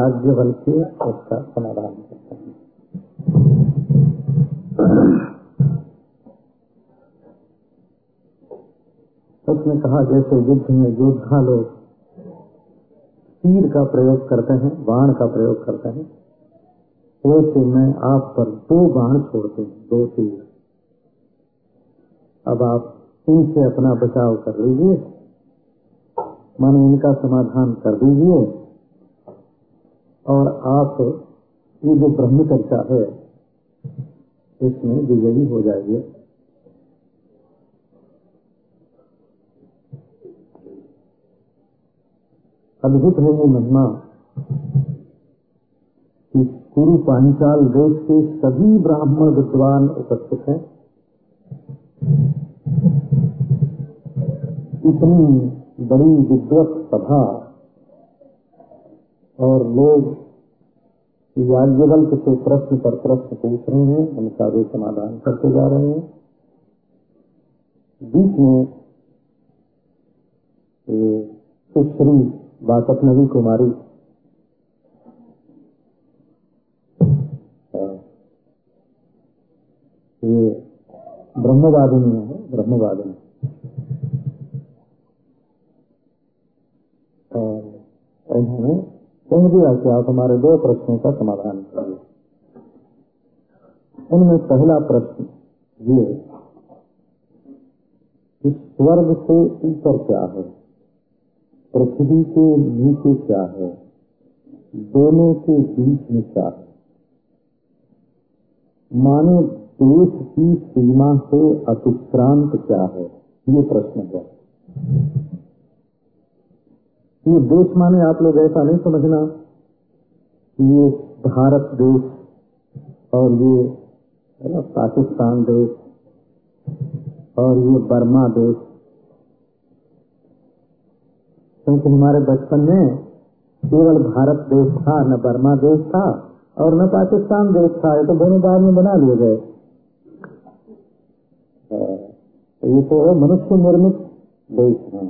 याज्ञ बल के उसका समाधान करते हैं। उसने कहा, जैसे युद्ध में योद्धा लोग तीर का प्रयोग करते हैं, बाण का प्रयोग करते हैं, वैसे मैं आप पर दो बाण छोड़ते हूँ, दो तीर। अब आप इनसे अपना बचाव कर लीजिए, मानो इनका समाधान कर दीजिए। और आप ये जो ब्रह्म चर्चा है, इसमें विजयी हो जाइए। अद्भुत है ये महिमा कि कुरु पांचाल देश के सभी ब्राह्मण विद्वान उपस्थित हैं। इतनी बड़ी विद्वत सभा और लोग याज्ञवल से प्रश्न पर प्रश्न पूछ रहे हैं, उनका भी समाधान करते जा रहे हैं। बीच में सुश्री बाकत नवी कुमारी ये ब्रह्मवादिनी है, ब्रह्मवादिनी। उन्होंने कह दिया कि आप हमारे दो प्रश्नों का समाधान करिए। उनमें पहला प्रश्न ये कि स्वर्ग से ऊपर क्या है? पृथ्वी के नीचे क्या है? दोनों के बीच में क्या है? माने देश की सीमा से अतिक्रांत क्या है? ये प्रश्न है। ये देश माने आप लोग ऐसा नहीं समझना ये भारत देश और ये पाकिस्तान देश और ये बर्मा देश। क्योंकि हमारे बचपन में केवल भारत देश था, न बर्मा देश था और न पाकिस्तान देश था, ये तो दोनों बाद में बना लिए गए। ये तो मनुष्य निर्मित देश है।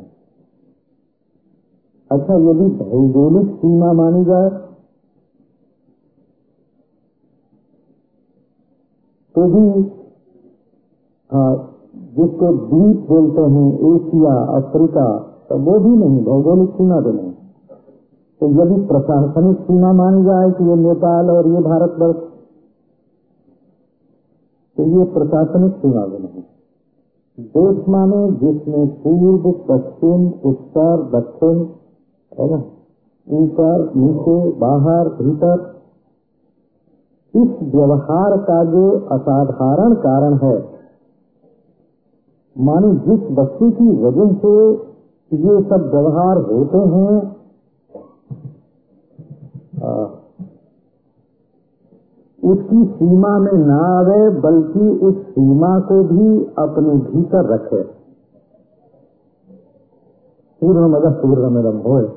अच्छा यदि भौगोलिक सीमा मानी जाए। तो भी जिसको द्वीप बोलते हैं, एशिया, अफ्रीका तो वो भी नहीं, भौगोलिक सीमा तो नहीं। तो यदि प्रशासनिक सीमा मानी जाए कि ये नेपाल और ये भारतवर्ष। तो ये प्रशासनिक सीमा भी नहीं। देश माने जिसमें पूर्व, पश्चिम, उत्तर, दक्षिण है ना? ऊपर, नीचे, बाहर, भीतर। इस व्यवहार का जो असाधारण कारण है, मानो जिस वस्तु की वजह से ये सब व्यवहार होते हैं उसकी सीमा में ना आवे, बल्कि उस सीमा को भी अपने भीतर रखे। पूर्ण मद पूर्ण मदम होए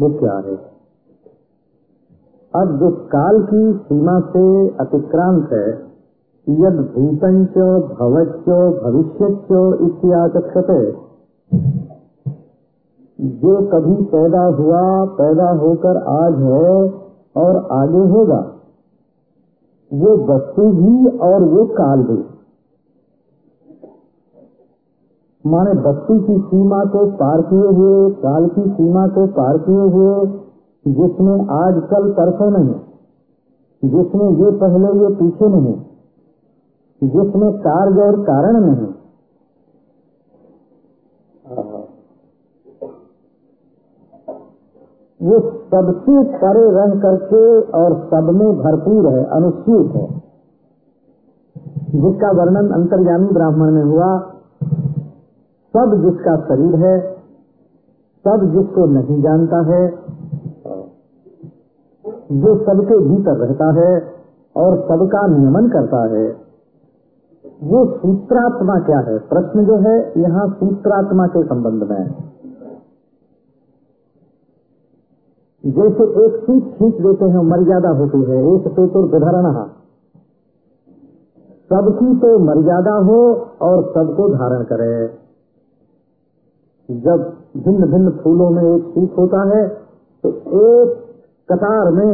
वो क्या है? अब जो काल की सीमा से अतिक्रांत है, यद भूतंच, भवच्च भविष्य इत्याचक्षते जो कभी पैदा हुआ, पैदा होकर आज है और आगे होगा। वो वस्तु भी और वो काल भी। माने वस्तु की सीमा को पार किए हुए काल की सीमा को पार किए हुए, जिसमें आज कल परसों नहीं, जिसमें ये पहले, ये पीछे नहीं, जिसमें कार्य और कारण नहीं। वो सबसे परे रह करके और सब में भरपूर है अनुसूत है, जिसका वर्णन अंतर्यामी ब्राह्मण में हुआ। सब जिसका शरीर है, सब जिसको नहीं जानता है, जो सबके भीतर रहता है और सबका नियमन करता है, वो सूत्रात्मा क्या है? प्रश्न जो है, यहाँ सूत्रात्मा के संबंध में जैसे एक सूत खींच देते हैं मर्यादा होती है, एक सेतुर विधरण सबकी तो मर्यादा हो और सबको धारण करे। जब भिन्न भिन्न फूलों में एक सूत होता है तो एक कतार में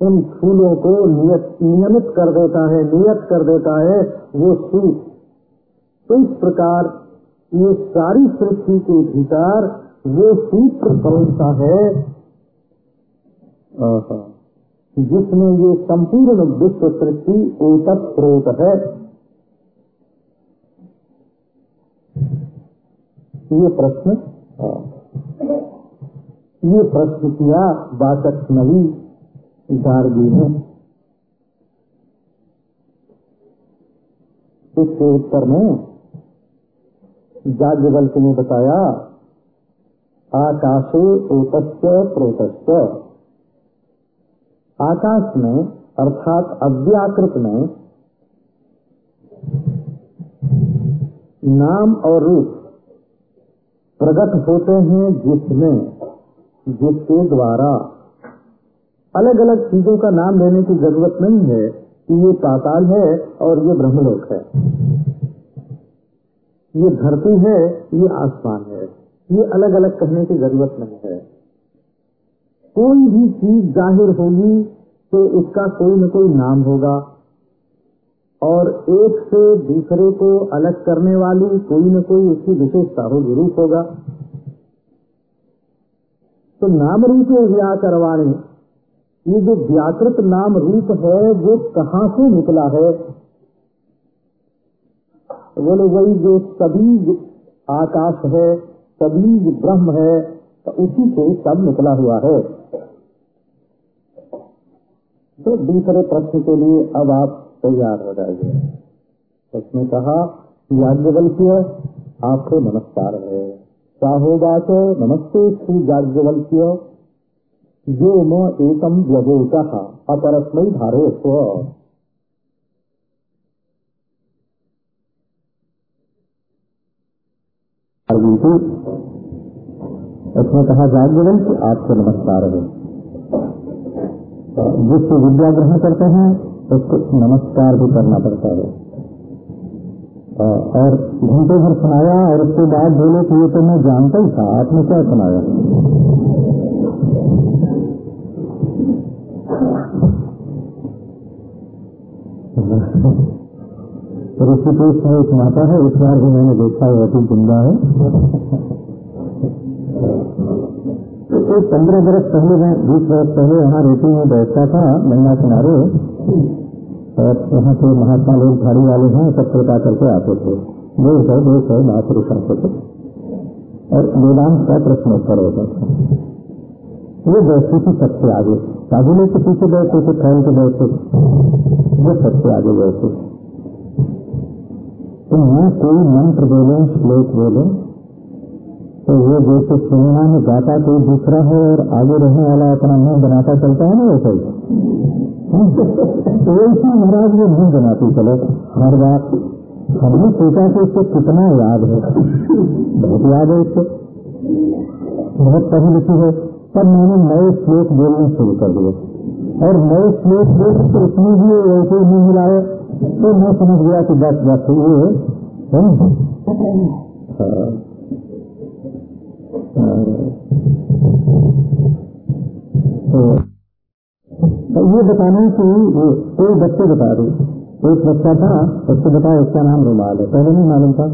उन फूलों को नियत नियमित कर देता है नियत कर देता है वो सूख तो इस प्रकार ये सारी सृष्टि के भीतर वो सूत्र कौन सा है जिसमें ये संपूर्ण विश्व सृष्टि ओतक स्रोत है। ये प्रश्न ये प्रश्न किया वाचक नवी, गार्गी ने। इसके उत्तर में जाग्ञवल्क ने बताया, आकाशे ओतस्य प्रोतस्य आकाश में, अर्थात अव्याकृत में, नाम और रूप प्रकट होते हैं जिसमें, जिसके द्वारा। अलग अलग चीज़ों का नाम लेने की ज़रूरत नहीं है कि ये पाताल है और ये ब्रह्मलोक है। ये धरती है, ये आसमान है। ये अलग अलग कहने की ज़रूरत नहीं है। कोई भी चीज़ ज़ाहिर होगी तो उसका कोई न कोई नाम होगा। और एक से दूसरे को अलग करने वाली कोई न कोई उसकी विशेषता होगी रूप होगा। तो नाम रूप व्याकरवाणी ये जो व्याकृत नाम रूप है, वो कहाँ से निकला है? बोले, वही जो सभी आकाश है, सभी ब्रह्म है तो उसी से सब निकला हुआ है। तो दूसरे प्रश्न के लिए अब आप तैयार हो जाइए उसने कहा, याज्ञवल्क्य, आपको नमस्कार है। साहोवाच नमस्ते श्री याज्ञवल्क्य। जो म एकम व्यवोच अपरस्मय धारो स्व उसने कहा, याज्ञवल्क्य, आपको नमस्कार है। जिससे विद्या ग्रहण करते हैं उसको नमस्कार भी करना पड़ता है। और घंटे भर सुनाया और उसके बाद बोले कि ये तो मैं जानता ही था, आपने क्या सुनाया? ऋषिकेश में एक माता है, इस बार भी मैंने देखा है अति ज़िंदा है। एक पंद्रह बरस पहले मैं, बीस बरस पहले यहाँ रेती में बैठता था, गंगा किनारे और वहाँ के महात्मा लोग झाड़ी वाले हैं, सब कृपा करके आते थे। दो सौ दो सौ महापुरुष आते थे। और वेदांत का प्रश्नोत्तर होता था। वो बैठती थी सबसे आगे। काबुले के पीछे बैठते थे, फैल के बैठते वो सबसे आगे बैठते तो मैं कोई मंत्र बोले, श्लोक बोले तो वो जैसे सिनेमा में गाता कोई दूसरा है और आगे रहने वाला अपना मुँह बनाता चलता है ना वैसे तो वैसे महाराज वो मुँह बनाती, चलो। हर बात, हमने सोचा कि इसको कितना याद है। बहुत याद है इसको। बहुत पढ़ी लिखी है। पर मैंने नए श्लोक बोलना शुरू कर दिए। और नए श्लोक बोल तो उसमें भी ऐसे नहीं मिलाए तो मैं समझ गया कि बस बस, ये है। तो ये बताना कि कोई बच्चे बता दो। एक बच्चा था, उसको बताया उसका नाम रुमाल है। पहले नहीं मालूम था।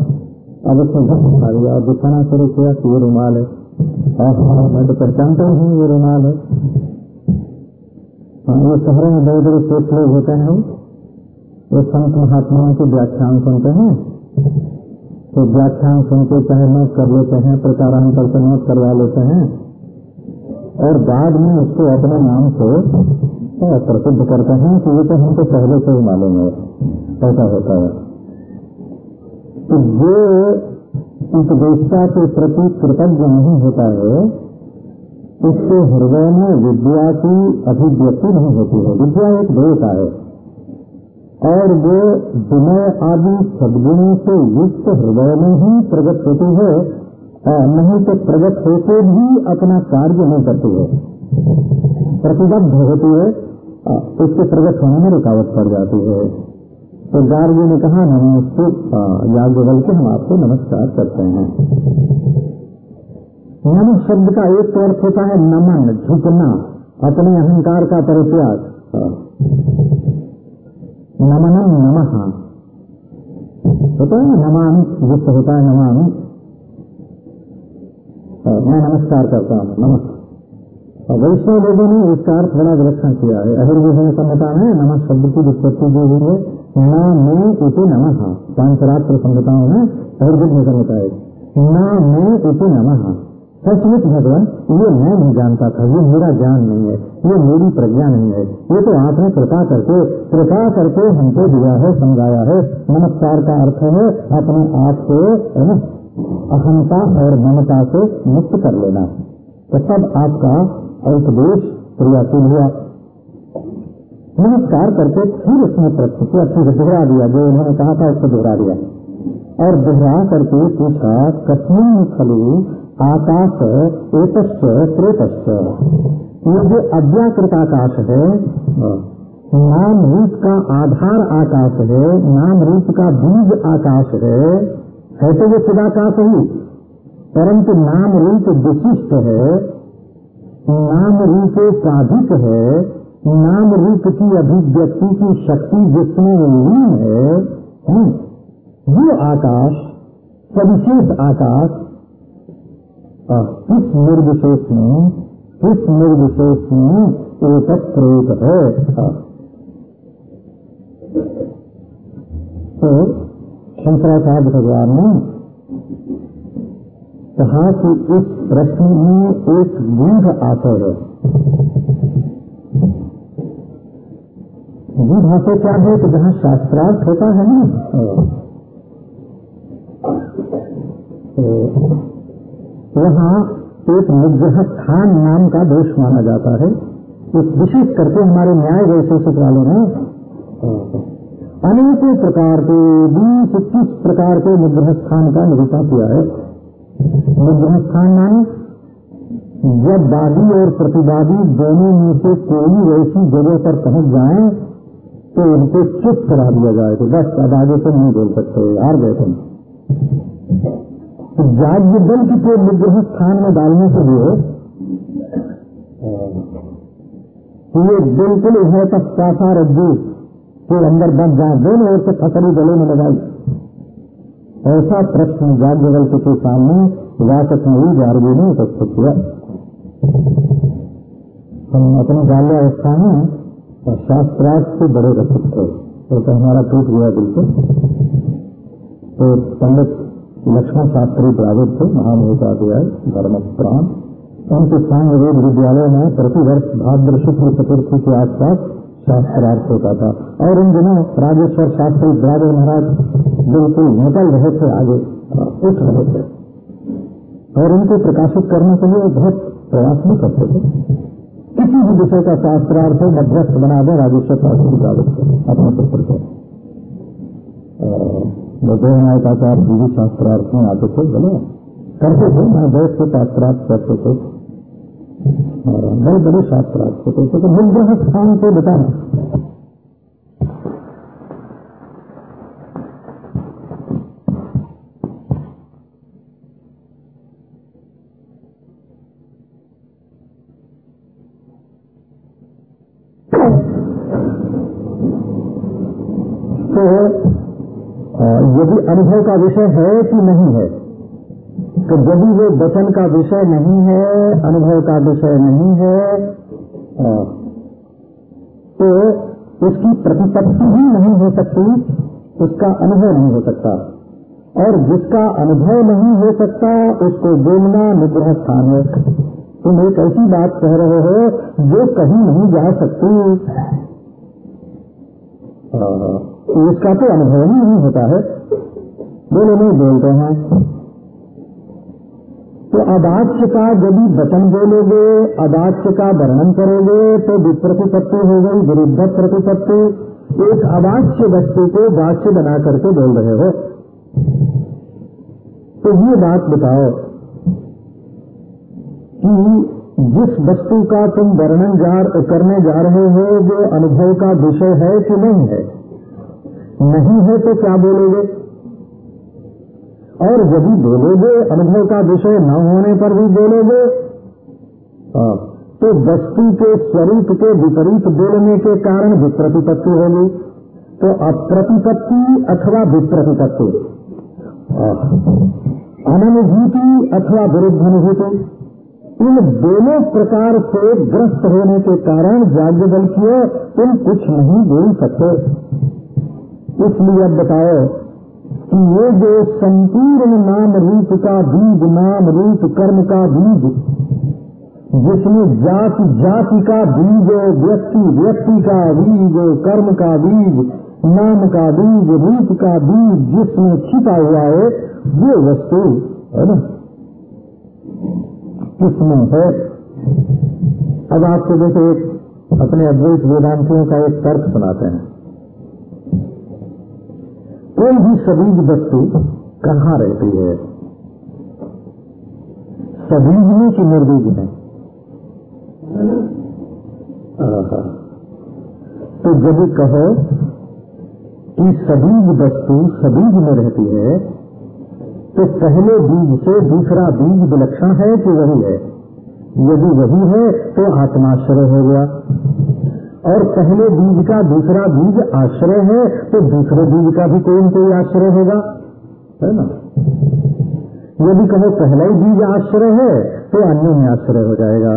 अब उसने घर उठा दिया और दिखाना शुरू किया कि ये रुमाल है। मैं तो पहचानता हूँ ये रुमाल है। हाँ ये शहरों में बड़े बड़े श्रेष्ठ लोग होते हैं वो। संत महात्माओं के व्याख्यान सुनते हैं। तो व्याख्यान सुन के चाहे नोट कर लेते हैं प्रचारांतर से नोट करवा लेते हैं। और बाद में उसको अपने नाम से प्रसिद्ध करते हैं कि ये तो हमको पहले से ही मालूम है। ऐसा होता है। तो जो उपदेष्टा के प्रति कृतज्ञ नहीं होता है, उसके हृदय में विद्या की अभिव्यक्ति नहीं होती है। विद्या एक देवता है। और वो विनय आदि सदगुणों से युक्त हृदय में ही प्रगट होती है नहीं तो प्रगट होते भी अपना कार्य नहीं करती है। प्रतिबद्ध होती है। उसके प्रकट होने में रुकावट पड़ जाती है। तो गार्गी ने कहा नमस्ते याज्ञवल के हम आपको नमस्कार करते हैं। नम शब्द का एक तो अर्थ होता है नमन, झुकना, अपने अहंकार का परित्याग। नमनम नमः। होता है नमामि युक्त होता है नमामि। मैं नमस्कार करता हूँ नमः और वैष्णव लोगों ने इसका अर्थ बड़ा विलक्षण किया है। अहिर्विषय संहिता में नमः शब्द की विपत्ति जो हुई है, न मैं इति नमः। पांचरात्र संहिताओं में अहिर्विषय संहिता है न मैं इति नमः। सचमुच भगवान, ये मैं नहीं जानता था, ये मेरा ज्ञान नहीं है, ये मेरी प्रज्ञा नहीं है। ये तो आपने कृपा करके कृपा करके हमको दिया है, समझाया है। नमस्कार का अर्थ है, अपने आप को, है ना, अहंता और ममता से मुक्त कर लेना। तो तब आपका उपदेश क्रियाशील हुआ। नमस्कार करके फिर उसने प्रश्न किया फिर दोहरा दिया, जो उन्होंने कहा था उसको दोहरा दिया। और दोहरा करके पूछा कठिन खलु आकाश एक त्रेतश्च ये जो अव्याकृत आकाश है, नाम रूप का आधार आकाश है, नाम रूप का बीज आकाश है है तो वो चिदाकाश ही। परंतु नाम रूप विशिष्ट है, नाम रूप साधिक है, नाम रूप की अभिव्यक्ति की शक्ति जिसमें लीन है वो आकाश, सविशेष आकाश किस निर्विशेष में किस निर्विशेष में एक प्रेत है तो शंकराचार्य भगवान ने कहा कि इस प्रश्न में एक गूढ़ आशय है। गूढ़ आशय क्या है? कि जहाँ शास्त्रार्थ होता है ना। तो वहाँ एक निग्रह स्थान नाम का दोष माना जाता है। विशेष करके हमारे न्याय वैशेषिक वालों ने अनेकों प्रकार के, बीस इक्कीस प्रकार के निग्रह स्थान का निरूपण किया है। निग्रह माने जब वादी और प्रतिवादी दोनों में से कोई वैसी जगह पर पहुँच जाए तो उनको चुप करा दिया जाए तो बस अब आगे से नहीं बोल सकते, हार बैठे तो जाग्य बल की को निग्रह स्थान में डालने से के लिए ये बिल्कुल है तक काफा रज्जू के अंदर बन जाए, दोनों ओर से फसली गले में लगाई। ऐसा प्रश्न जाग्ञवल के सामने हुई गार्गी ने उपस्थित किया। हम अपनी बाल्यावस्था में शास्त्रार्थ से बड़े रचित थे तो हमारा टूट गया बिल्कुल तो पंडित लक्ष्मण शास्त्री प्रावत थे महामहोपाध्याय धर्म प्राण उनके सांग वेद विद्यालय में प्रतिवर्ष भाद्र शुक्ल चतुर्थी के आसपास शास्त्रार्थ होता था। और इन दिनों राजेश्वर शास्त्री द्राविड महाराज बिल्कुल निकल रहे थे, आगे उठ रहे थे। और उनको प्रकाशित करने के लिए बहुत प्रयास भी करते थे। किसी भी विषय का शास्त्रार्थ मध्यस्थ बना दे, राजेश्वर शास्त्री द्राविड अपने पुत्र को। हृदयनायकाचार जीवी शास्त्रार्थ में आते थे, बोले, करते थे, मैं बैठ के शास्त्रार्थ करते थे। बड़े बड़े शास्त्रार्थ होते थे तो निग्रह स्थान को बताना यदि अनुभव का विषय है कि नहीं है तो यदि वो वचन का विषय नहीं है, अनुभव का विषय नहीं है तो उसकी प्रतिपत्ति ही नहीं हो सकती, उसका अनुभव नहीं हो सकता। और जिसका अनुभव नहीं हो सकता, उसको बोलना निग्रह स्थान है। तुम एक ऐसी बात कह रहे हो, जो कहीं नहीं जा सकती। इसका तो अनुभव ही नहीं होता है। बोले नहीं बोलते हैं। तो अवाच्य का यदि वचन बोलोगे अवाच्य का वर्णन करोगे तो विप्रतिपत्ति हो गई, विरुद्ध प्रतिपत्ति। एक अवाच्य वस्तु को वाच्य बना करके बोल रहे हो। तो ये बात बताओ कि जिस वस्तु का तुम वर्णन करने जा रहे हो, वो अनुभव का विषय है कि नहीं है? नहीं है तो क्या बोलोगे? और यदि बोलोगे, अनुभव का विषय न होने पर भी बोलोगे तो वस्तु के स्वरूप के विपरीत बोलने के कारण विप्रतिपत्ति होगी। तो अप्रतिपत्ति अथवा विप्रतिपत्ति। अनुभूति अथवा विरुद्ध अनुभूति इन दोनों प्रकार से ग्रस्त होने के कारण जाग्य बल तुम कुछ नहीं बोल सकते। इसलिए अब बताओ कि ये जो संपूर्ण नाम रूप का बीज, नाम रूप कर्म का बीज, जिसमें जाति जाति का बीज, व्यक्ति व्यक्ति का बीज, कर्म का बीज, नाम का बीज, रूप का बीज जिसमें छिपा हुआ है, वो वस्तु, है ना? किसमें है। अब आपको जैसे अपने अद्वैत वेदांतियों का एक तर्क सुनाते हैं। कोई भी सबीज वस्तु कहाँ रहती है? सबीज में कि निर्बीज में तो जब कहो कि सबीज वस्तु सबीज में रहती है तो पहले बीज से दूसरा बीज विलक्षण है कि वही है? यदि वही है तो आत्माश्रय हो गया। और पहले बीज का दूसरा बीज आश्रय है तो दूसरे बीज का भी कोई कोई आश्रय होगा। है ना? यदि कहो पहला ही बीज आश्रय है तो अन्य में आश्रय हो जाएगा।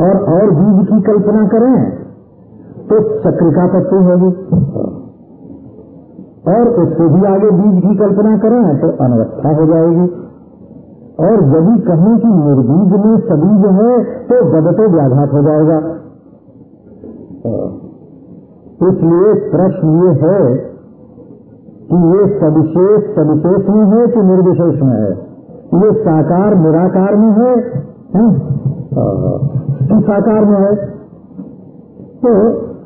और और बीज की कल्पना करें तो चक्रिका तत्व होगी और उससे भी आगे बीज की कल्पना करें तो अनवस्था हो जाएगी। और यदि कहें कि निर्बीज में सबीज है तो गदते व्याघात हो जाएगा। इसलिए प्रश्न ये है कि ये सविशेष सविशेष में है कि निर्विशेष में है। ये साकार निराकार में है, कि साकार में है। तो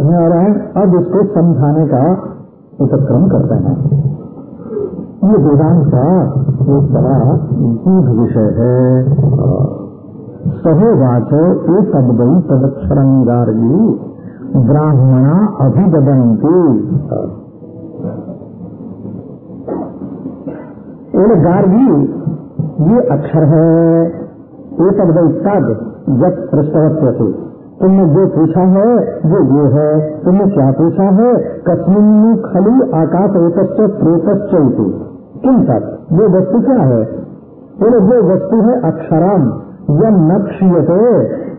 नारायण अब इसको समझाने का उपक्रम करते हैं। ये वेदांत का एक बड़ा गूढ़ विषय है। सहोवाच एक अद्वई तदक्षरंगारी ब्राह्मणा अभिबदंती गार्गी, ये अक्षर है एक तद जब पृष्ठवत्य से। तुमने जो पूछा है, वो ये है। तुमने क्या पूछा है, कस्मिन खली आकाश एक प्रोतश्चयती किन तक? वो वस्तु क्या है? बोले वो वस्तु है अक्षराम यम न क्षीयते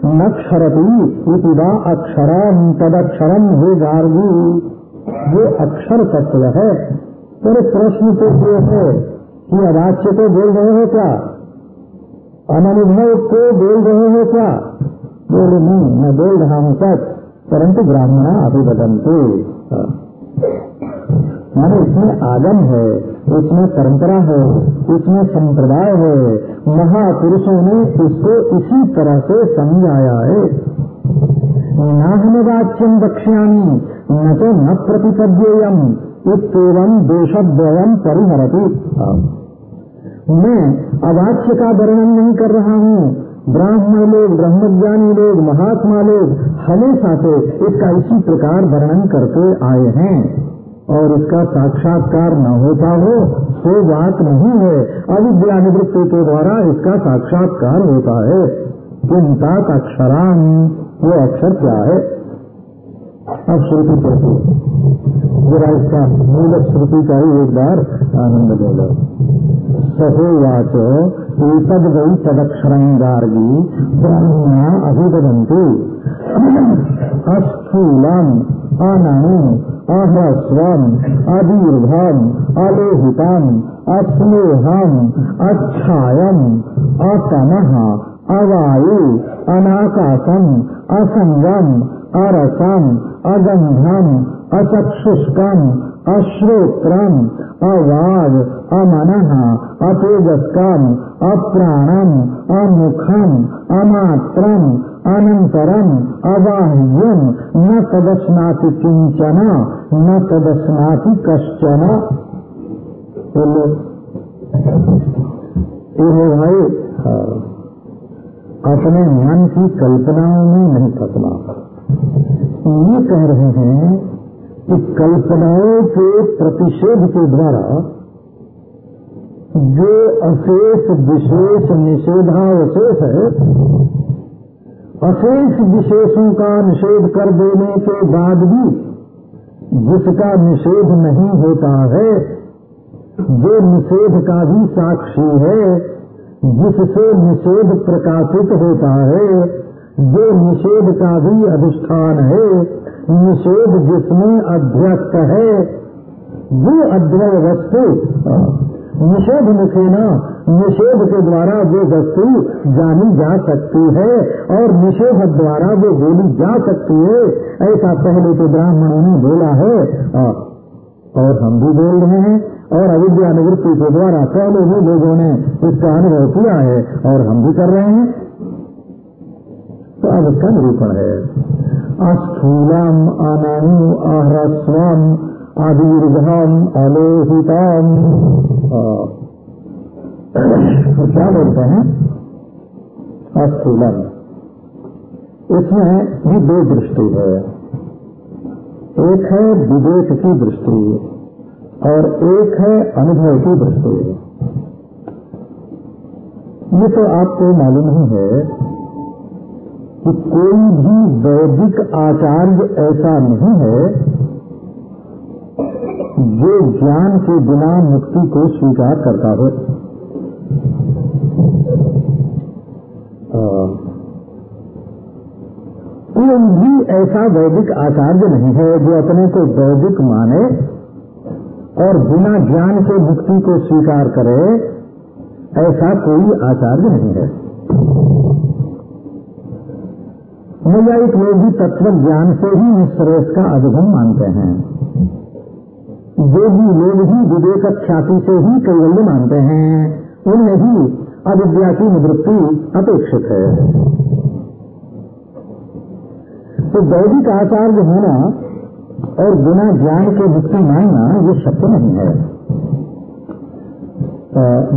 न क्षरती इतिवा अक्षरम हे गार्गी। वो अक्षर तत्व है तेरे प्रश्न तो ये है कि अवाच्य को बोल रहे हो क्या? अनुभव को बोल रहे हो क्या? बोले नहीं, मैं बोल रहा हूँ सच, परंतु ब्राह्मणा अभिवदंते। मैंने इसमें आगम है इसमें परंपरा है इसमें संप्रदाय है महापुरुषों ने इसको इसी तरह से समझाया है। नाहमवाच्यम दक्षिणानी न तो न प्रतिपद्येयम इतम दोषद्वयम परिहरती। मैं अवाच्य का वर्णन नहीं कर रहा हूँ। ब्राह्मण लोग ब्रह्मज्ञानी लोग महात्मा लोग हमेशा से इसका इसी प्रकार वर्णन करते आए हैं। और इसका साक्षात्कार न होता हो तो बात नहीं है। अविद्या निवृत्ति के द्वारा इसका साक्षात्कार होता है। चिंता अक्षराम वो अक्षर क्या है? अब श्रुति कहती जरा इसका मूल श्रुति का ही एक बार आनंद ले लो। सहोवाच एतद वही तदक्षरंगार्गी ब्रह्मा अभिवदंती अस्थूलम अनु अह्रस्वम अदीर्घम अलोहितम अस्नेहम अच्छायम अतमः अवायु अनाकाशम असंगम अरसम अगंधम अचक्षुष्कम अश्रोत्रम अवाग, अमनः अतेजस्कम अप्राणम अमुखम अमात्रम अनंतरम अबाह्यम न तदस्नाति किंचन न तदस्नाति कश्चन। बोलो। ये भाई अपने मन की कल्पनाओं में नहीं फंसना। ये कह रहे हैं कि कल्पनाओं के प्रतिषेध के द्वारा जो अशेष विशेष निषेधावशेष है अशेष विशेषों का निषेध कर देने के बाद भी जिसका निषेध नहीं होता है जो निषेध का भी साक्षी है। जिससे निषेध प्रकाशित होता है जो निषेध का भी अधिष्ठान है। निषेध जिसमें अध्यस्त है, वो अध्यय वस्तु निषेध मुखे न निषेध के द्वारा वो वस्तु जानी जा सकती है और निषेध द्वारा वो बोली जा सकती है। ऐसा पहले तो ब्राह्मणों ने बोला है। और हम भी बोल रहे हैं। और अविद्या निवृत्ति के द्वारा पहले भी लोगों ने इसका अनुभव किया है और हम भी कर रहे हैं। तो अब इसका निरूपण है? अस्थूलम अनु अह्रस्वम आदीर्घम अलोहितम तो क्या बोलते हैं? अस्थूलम इसमें भी दो दृष्टि है। एक है विवेक की दृष्टि और एक है अनुभव की दृष्टि। ये तो आपको मालूम ही है कि कोई भी वैदिक आचार्य ऐसा नहीं है जो ज्ञान के बिना मुक्ति को स्वीकार करता हो। भी ऐसा वैदिक आचार्य नहीं है जो अपने को वैदिक माने और बिना ज्ञान के मुक्ति को स्वीकार करे, ऐसा कोई आचार्य नहीं है। नैयायिक लोग भी तत्व ज्ञान से ही निश्रेष का अधिगम मानते हैं। योगी लोग ही विवेक ख्याति से ही कैवल्य मानते हैं, उनमें ही अविद्या की निवृत्ति अपेक्षित है। तो वैदिक आचार्य होना और बिना ज्ञान के मुक्ति मानना ये सत्य नहीं है।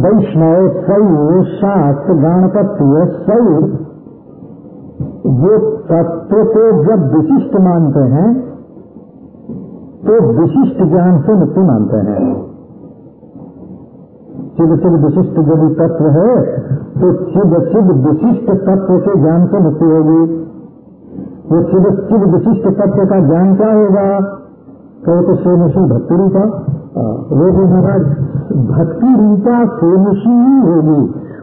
वैष्णव शैव शास्त्र गणपत्य शैव ये तत्व को जब विशिष्ट मानते हैं तो विशिष्ट ज्ञान से मुक्ति मानते हैं। चिद चिद विशिष्ट यदि तत्व है तो चिद चिद विशिष्ट तत्व के ज्ञान से मुक्ति होगी। वो चिद चिद विशिष्ट तत्व का ज्ञान क्या होगा? कहो तो सोमशी भक्ति रूपा। वो भी महाराज, भक्ति रूपा सोमशी ही होगी।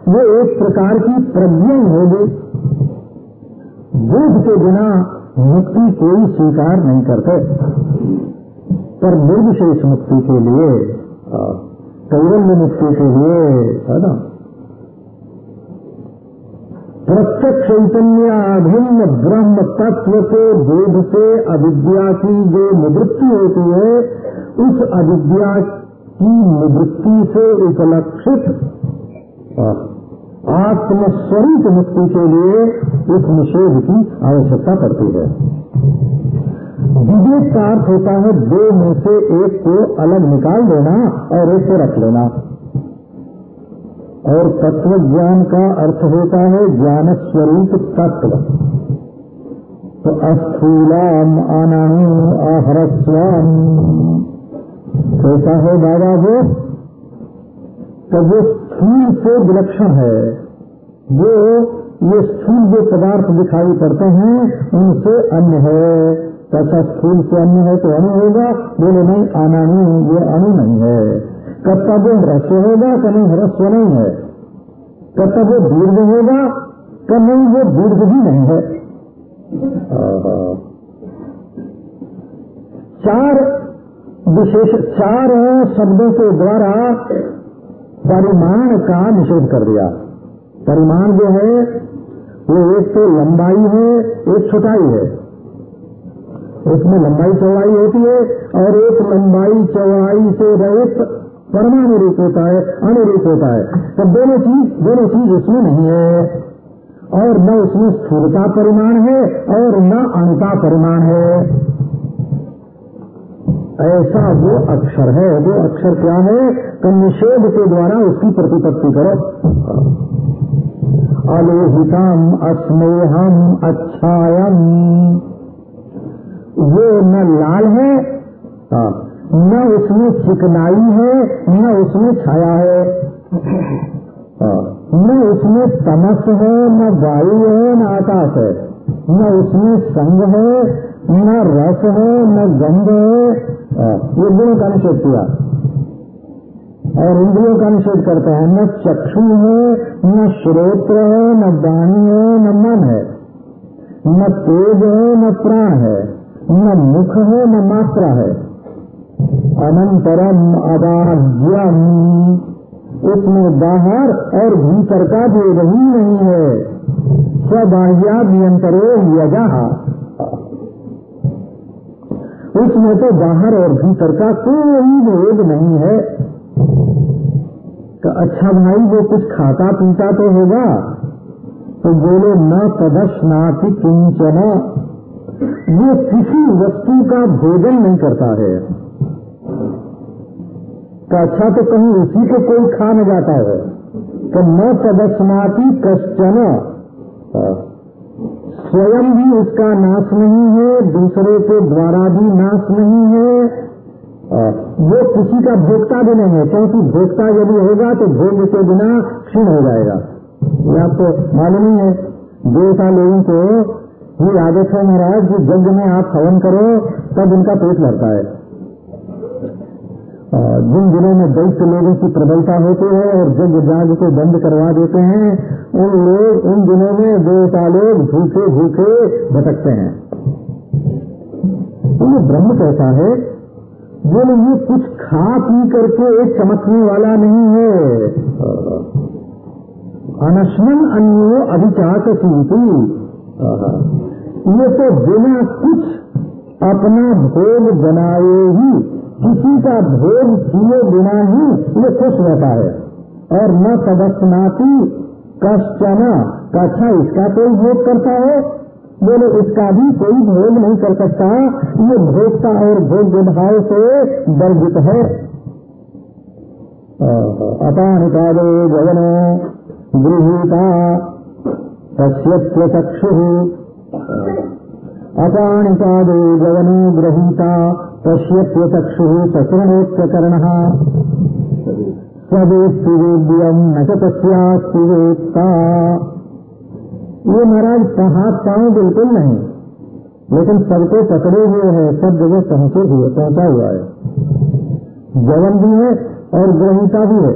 वो एक प्रकार की प्रज्ञा होगी। बोध के बिना मुक्ति कोई स्वीकार नहीं करते। पर निर्विशेष मुक्ति के लिए कैवल्य मुक्ति के लिए, है ना? प्रत्यक्ष चैतन्य अभिन्न ब्रह्म तत्व के बोध से अविद्या की जो निवृत्ति होती है, उस अविद्या की निवृत्ति से उपलक्षित आत्मस्वरूप मुक्ति के लिए इस निषेध की आवश्यकता पड़ती है। विवेक का अर्थ होता है, दो में से एक को अलग निकाल देना और एक को रख लेना। और तत्व ज्ञान का अर्थ होता है ज्ञान स्वरूप तत्व। तो अस्थूलम अनु अहरस्वम कैसा है बाबा वो तो जो स्थूल से विलक्षण है वो ये स्थूल जो पदार्थ दिखाई पड़ते हैं, उनसे अन्य है। कैसा स्थूल से अन्य है तो अणु होगा, बोले नहीं अनाणु ये अणु नहीं है। कर्तव्य ह्रस्व होगा कि नहीं ह्रस्व नहीं है। कर्तव्य दीर्घ होगा कि नहीं वो दीर्घ भी नहीं है। चार विशेष, चार शब्दों के द्वारा परिमाण का निषेध कर दिया। परिमाण जो है, वो एक तो लंबाई है, एक छोटाई है। इसमें लंबाई चौड़ाई होती है और एक लंबाई चौड़ाई से रहित परमाणु रूप होता है अनुरूप होता है। तो दोनों चीज़ दोनों चीज़ उसमें नहीं है। और न उसमें स्थूलता परिमाण है और न अणुता परिमाण है। ऐसा वो अक्षर है। वो अक्षर क्या है? तो निषेध के द्वारा उसकी प्रतिपत्ति करो। अलोहितम, अस्नेहम, अच्छायम। वो न लाल है हाँ, न उसमें चिकनाई है न उसमें छाया है। हाँ, न उसमें तमस है न वायु है न आकाश है। न उसमें संग है न रस है न गंध है। हाँ, ये गुणों का निषेध किया। और इंद्रियों का निषेध करते हैं न चक्षु है न श्रोत्र है न वाणी है न मन है। न तेज है न प्राण है। न मुख है, न मात्रा है। अनंतरम अबाह्यम उसमें बाहर और भीतर का भेद ही नहीं है। स्वबाह्याभ्यंतरो यजा। उसमें तो बाहर और भीतर का कोई भेद नहीं है। तो अच्छा भाई, वो कुछ खाता पीता तो होगा। तो बोले, न तदस्नाति किंचन ये किसी वस्तु का भोजन नहीं करता है। तो अच्छा तो कहीं उसी को कोई खा न जाता है। तो न तदस्नाति कश्चन। स्वयं भी उसका नाश नहीं है, दूसरे के द्वारा भी नाश नहीं है। वो किसी का भोक्ता भी नहीं है, क्योंकि भोक्ता यदि होगा तो भोग के बिना क्षीण हो जाएगा। ये आपको मालूम ही है दो साल लोगों को ये आदत है महाराज कि जग में आप हवन करो, तब उनका पेट भरता है। जिन दिनों में दैत्य लोगों की प्रबलता होती है और जग जाग को बंद करवा देते हैं, उन लोग, उन दिनों में देवता लोग भूखे भूखे भटकते हैं। तो ये ब्रह्म कैसा है, बोले, ये कुछ खा पी करके एक चमकने वाला नहीं है। अनशन अन्यो अभिचात चिंती ये तो बिना कुछ अपना भोग बनाए ही, किसी का भोग किए बिना ही ये खुश रहता है। और न सदस्नाती कश्चना कच्छा इसका कोई भोग करता है? बोले, इसका भी कोई भोग नहीं कर सकता। ये भोगता और भोग भाव से वर्जित है। अपान अपानिकादो गगनो गृहीता चक्षु अपानिकादो गगनो गृहीता पश्यत्य चक्षु सशृणोच्य कर्ण सदेस्तु वेद्यम न वेत्ता। ये महाराज हाथ पाँव बिल्कुल नहीं, लेकिन सबको पकड़े हुए हैं, सब जगह पहुँचे हुए, पहुँचा हुआ है। जवन भी है और ग्रहिता भी है।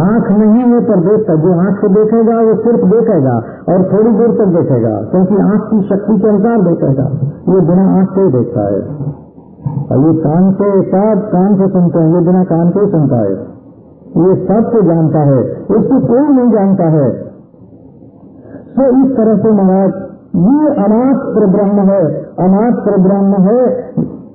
आँख नहीं है पर देखता, जो आँख से देखेगा, वो सिर्फ़ देखेगा और थोड़ी देर तक देखेगा, क्योंकि आँख की शक्ति के अनुसार देखेगा। ये बिना आँख से ही देखता है। और ये कान से सब कान से सुनते हैं, ये बिना कान से सुनता है। ये सबको जानता है, उसको कोई नहीं जानता है। तो इस तरह से महाराज, ये अनाथ ब्रह्म है, अनाथ ब्रह्म है।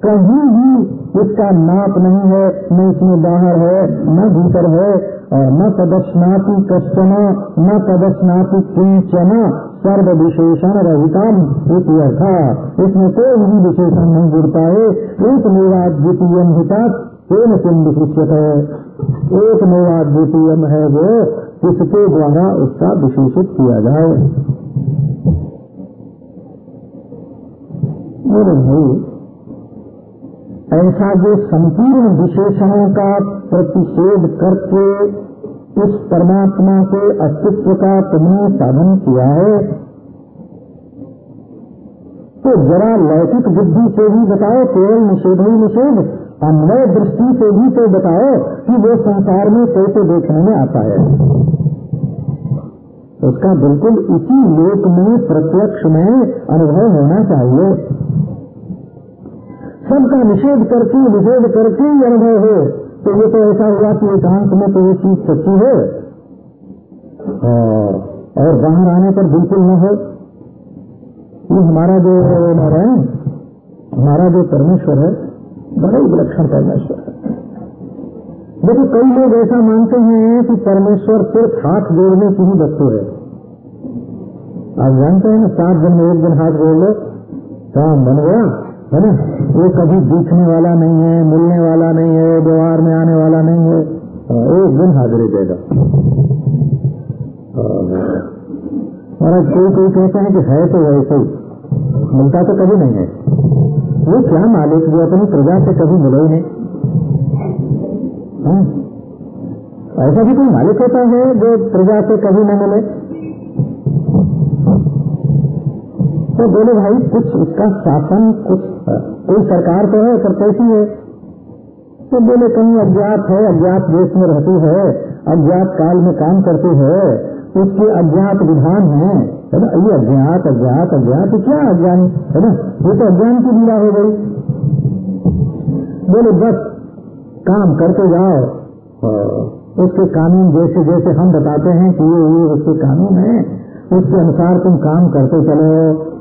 कहीं भी इसका नाप नहीं है, न इसमें बाहर है, न भीतर है। न प्रदर्शनाती कश्चन, न प्रदर्शनाती किंचन सर्व विशेषण रहितम था इसमें कोई भी विशेषण नहीं जुड़ता है। एक मेरा द्वितीय हिता तेन किम विशिष्य है एक मेरा द्वितीय है वो, किसके द्वारा उसका विशेषित किया जाए? मेरे भाई ऐसा जो संपूर्ण विशेषणों का प्रतिषेध करके उस परमात्मा के अस्तित्व का तुमने साधन किया है तो जरा लौकिक बुद्धि से भी बताओ, केवल निषेध ही निषेध, अन्वय दृष्टि से भी तो बताओ कि वो संसार में कैसे देखने में आता है। उसका बिल्कुल इसी लोक में, प्रत्यक्ष में अनुभव होना चाहिए। सबका निषेध करके निषेध करके ही अनुभव हो तो ये तो ऐसा हुआ कि एकांत में तो ये चीज़ सच्ची है। और बाहर आने पर बिल्कुल न हो। ये हमारा जो नारायण, हमारा जो परमेश्वर है, बड़ा ही विलक्षण परमेश्वर है। देखो, कई लोग ऐसा मानते हैं कि परमेश्वर सिर्फ़ हाथ जोड़ने की ही वस्तु है। आप जानते हैं ना, सात दिन में एक दिन हाथ जोड़ लो, काम बन गया। है ना? वो कभी दिखने वाला नहीं है मिलने वाला नहीं है व्यवहार में आने वाला नहीं है। हाँ, एक दिन हाजिरी देगा और कोई कोई कहते हैं कि है तो वैसे ही मिलता तो कभी नहीं है। वो क्या मालिक जो अपनी प्रजा से कभी मिले ही नहीं? हाँ? ऐसा भी कोई मालिक होता है जो प्रजा से कभी न मिले? तो बोले, भाई, कुछ उसका शासन कुछ कोई सरकार तो है पर कैसी है। तो बोले, कहीं अज्ञात है, अज्ञात देश में रहती है, अज्ञात काल में काम करती है, उसके अज्ञात विधान है। है ना? ये अज्ञात अज्ञात अज्ञात क्या अज्ञान? है ना? ये तो अज्ञान की लीला हो गई। बोले, बस, काम करते जाओ। उसके कानून जैसे जैसे हम बताते हैं कि ये ये उसके कानून है, उसके अनुसार तुम काम करते चलो।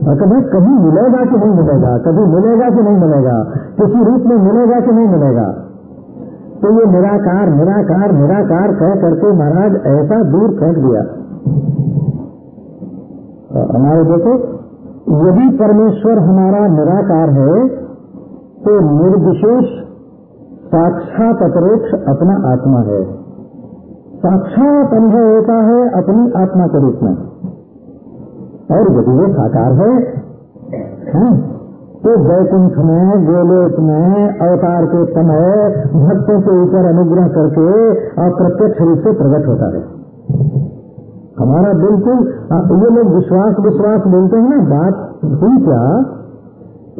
कभी कभी मिलेगा कि नहीं मिलेगा, कभी मिलेगा कि नहीं मिलेगा, किसी रूप में मिलेगा कि नहीं मिलेगा। तो ये निराकार निराकार निराकार कह करके महाराज ऐसा दूर फेंक दिया। हमारे देखो, यदि परमेश्वर हमारा निराकार है तो निर्विशेष साक्षात अपरोक्ष अपना आत्मा है। साक्षात अनुभव होता है अपनी आत्मा के रूप में। और यदि वो साकार है, है तो वैकुंठ में गोलोक में अवतार के समय भक्तों के ऊपर अनुग्रह करके अप्रत्यक्ष रूप से प्रकट होता है। हमारा बिल्कुल ये लोग विश्वास विश्वास बोलते हैं ना बात हुई क्या?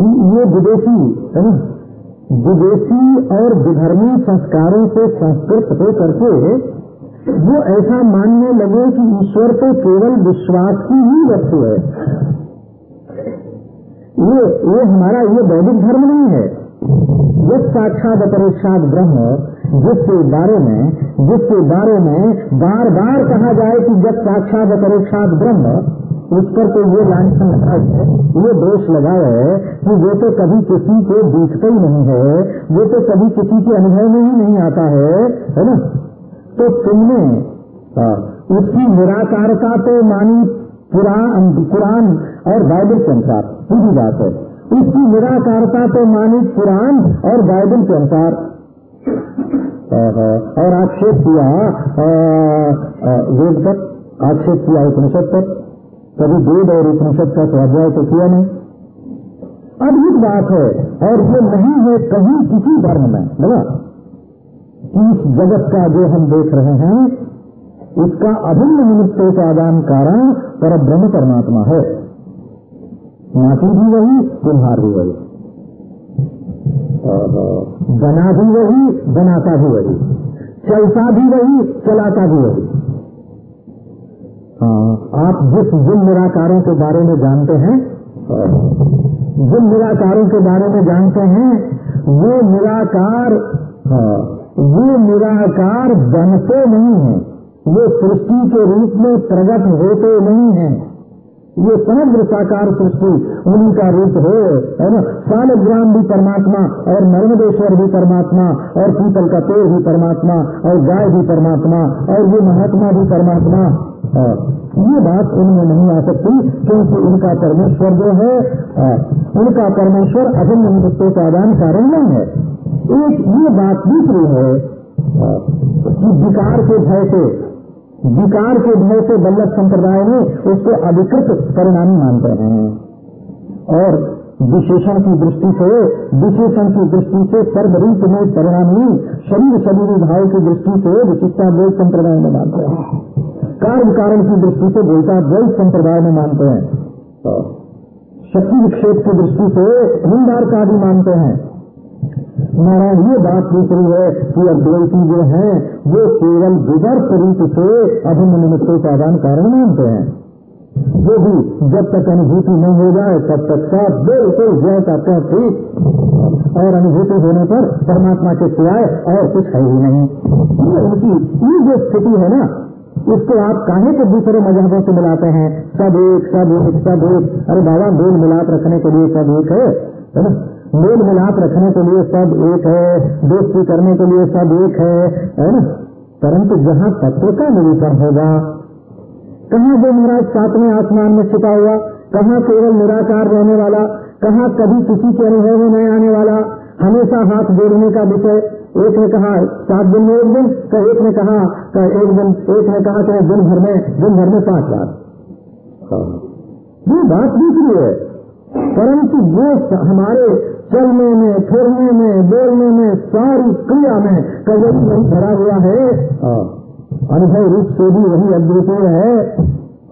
कि ये विदेशी है ना? विदेशी और विधर्मी संस्कारों से संस्कृत हो करके वो ऐसा मानने लगे कि ईश्वर तो केवल विश्वास की ही वस्तु है। ये ये हमारा, ये वैदिक धर्म नहीं है। जिस साक्षात अपरिक्षात ब्रह्म, जिसके बारे में, जिसके बारे में बार बार कहा जाए कि जब साक्षात अपरिक्षात ब्रह्म, उस पर तो ये लगा है, ये दोष लगाया है कि वो तो कभी किसी को दिखता ही नहीं है, वो तो कभी किसी के अनुभव में ही नहीं आता है है ना? तो तुमने हाँ, उसकी निराकारता तो मानी पुराण पुराण और बाइबल के अनुसार पूरी बात है। उसकी निराकारता तो मानी पुराण और बाइबल के अनुसार। और आक्षेप किया वेद पर आक्षेप किया उपनिषद पर। कभी वेद और उपनिषद का स्वाध्याय तो किया नहीं। अद्भुत बात है और ये नहीं है कहीं किसी धर्म में बोला इस जगत का जो हम देख रहे हैं इसका अभिन्न निमित्तोपादान कारण पर ब्रह्म परमात्मा है। नाती भी वही कुम्हार भी वही। बना भी वही, बनाता भी वही। चलता भी वही, चलाता भी वही। हाँ आप जिस जिन निराकारों के बारे में जानते हैं, जिन निराकारों के बारे में जानते हैं, वो निराकार वो निराकार बनते नहीं है। वो सृष्टि के रूप में प्रकट होते नहीं है। ये समग्र साकार सृष्टि उन्हीं का रूप है है ना? सालग्राम भी परमात्मा और नर्मदेश्वर भी परमात्मा और पीतल का पेड़ भी परमात्मा और गाय भी परमात्मा और ये महात्मा भी परमात्मा। ये बात उनमें नहीं आ सकती, क्योंकि उनका परमेश्वर जो है उनका परमेश्वर अभिन्न का आदान कारण नहीं है। एक ये बात दूसरी है, कि विकार के भय से, विकार के भय से बल्लभ संप्रदाय में उसको अधिकृत परिणामी मानते हैं। और विशेषण की दृष्टि से, विशेषण की दृष्टि से सर्वरूप में परिणामी, शरीर शरीर भाव की दृष्टि से विशिष्टा बोध संप्रदाय में मानते हैं। कार्य कारण की दृष्टि से बोलता बोध संप्रदाय में मानते हैं। शक्ति विक्षेप की दृष्टि से हिंदार का भी मानते हैं। महाराज ये बात दूसरी है कि अद्वैती जो है, वो केवल विवर्त रूप से अभिन्न का आदान कारण मानते हैं। जो भी जब तक अनुभूति नहीं हो जाए, तब तक सब बिल्कुल जय का क्या ठीक और अनुभूति होने पर परमात्मा के सिवाय और कुछ है ही नहीं। उनकी ये जो स्थिति है ना, इसको आप काहे के दूसरे मजहबों से मिलाते हैं? सब एक सब एक सब एक। अरे बाबा मेल मिलाप रखने के लिए सब एक है ना? मेल मिलाप रखने के लिए सब एक है, दोस्ती करने के लिए सब एक है है ना? परंतु जहाँ तत्व का निरूपण होगा, कहाँ वो महाराज सातवें आसमान में छिपा हुआ, कहाँ केवल निराकार रहने वाला, कहाँ कभी किसी के अनुभव में नहीं आने वाला, हमेशा हाथ जोड़ने का विषय, एक ने कहा, सात दिन में एक दिन तो एक ने कहा तो एक दिन, एक ने कहा चाहे दिन भर में, दिन भर में पाँच बार। ये बात दूसरी है। परंतु वो हमारे चलने में फिरने में बोलने में सारी क्रिया में कभी नहीं भरा हुआ है। अनुभव रूप से भी वही अद्वितीय है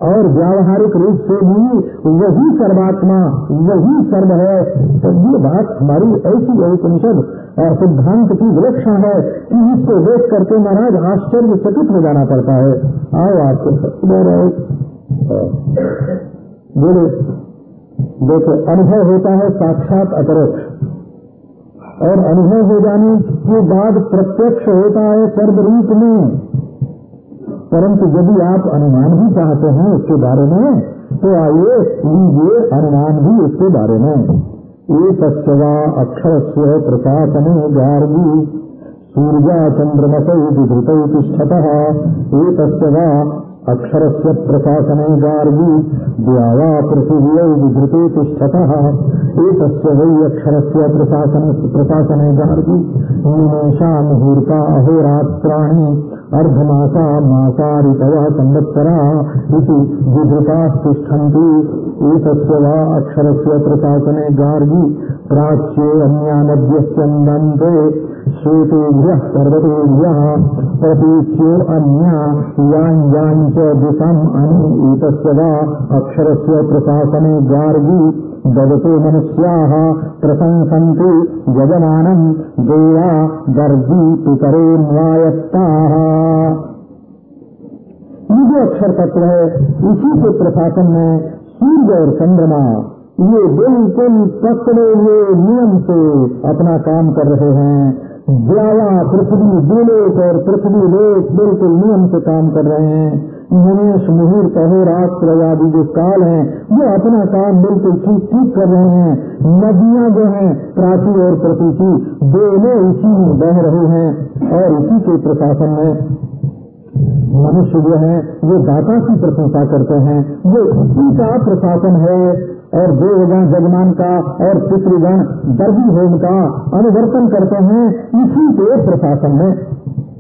और व्यावहारिक रूप से भी वही सर्वात्मा वही सर्व है। तो ये बात हमारी ऐसी उपनिषद और सिद्धांत की विलक्षण है कि इसको देख करके महाराज आश्चर्य चकित हो जाना पड़ता है। आओ आपको बोले। देखो, अनुभव होता है साक्षात अपरोक्ष। और अनुभव हो जाने के बाद प्रत्यक्ष होता है सर्वरूप में। परंतु यदि आप अनुमान भी चाहते हैं उसके बारे में तो आइए लीजिए अनुमान भी उसके बारे में। एक तस्वा अक्षर से प्रशासन गार्गी, सूर्या चंद्रमस विधृत तिष्ठत। एक अक्षर से प्रशासन गार्गी द्यावा पृथिवी विधृते तिष्ठत। एक वै अक्षर से प्रशासन प्रशासन गार्गी निमेशा मुहूर्ता अहोरात्राणी, अर्धमासा मासारितवा संवत्सरा इति विधृताः तिष्ठन्ति। एतस्य वा अक्षरस्य गार्गी, प्राच्ये अन्यानद्यस्यन्दन्ते। श्वेतेभ्यः पर्वतेभ्यः प्रतीच्यो अन्या यान् यान् च दिशम् अनु एतस्य वा अक्षरस्य प्रशासने गार्गी ददतो मनुष्याः प्रशंसन्ति यजमानम् देवा गर्जी पितरोन्वायत्ताः ये जो अक्षर तत्व है, इसी के प्रशासन में सूर्य और चंद्रमा, ये बिल्कुल पकड़े हुए नियम से अपना काम कर रहे हैं। ज्वाला पृथ्वी दूलोक और पृथ्वी लोक बिल्कुल नियम से काम कर रहे हैं। मनीष मुहूर्त हो रात्र आदि जो काल है, वो अपना काम बिल्कुल ठीक ठीक कर रहे हैं। नदियाँ जो हैं, प्राची और प्रतीति दोनों इसी में बह रहे हैं और इसी के प्रशासन में। मनुष्य जो है, वो दाता की प्रशंसा करते हैं। वो इसी का प्रशासन है। और देवगण जगमान का और पितृगण, दर्जी होम का अनुवर्तन करते हैं इसी के प्रशासन में।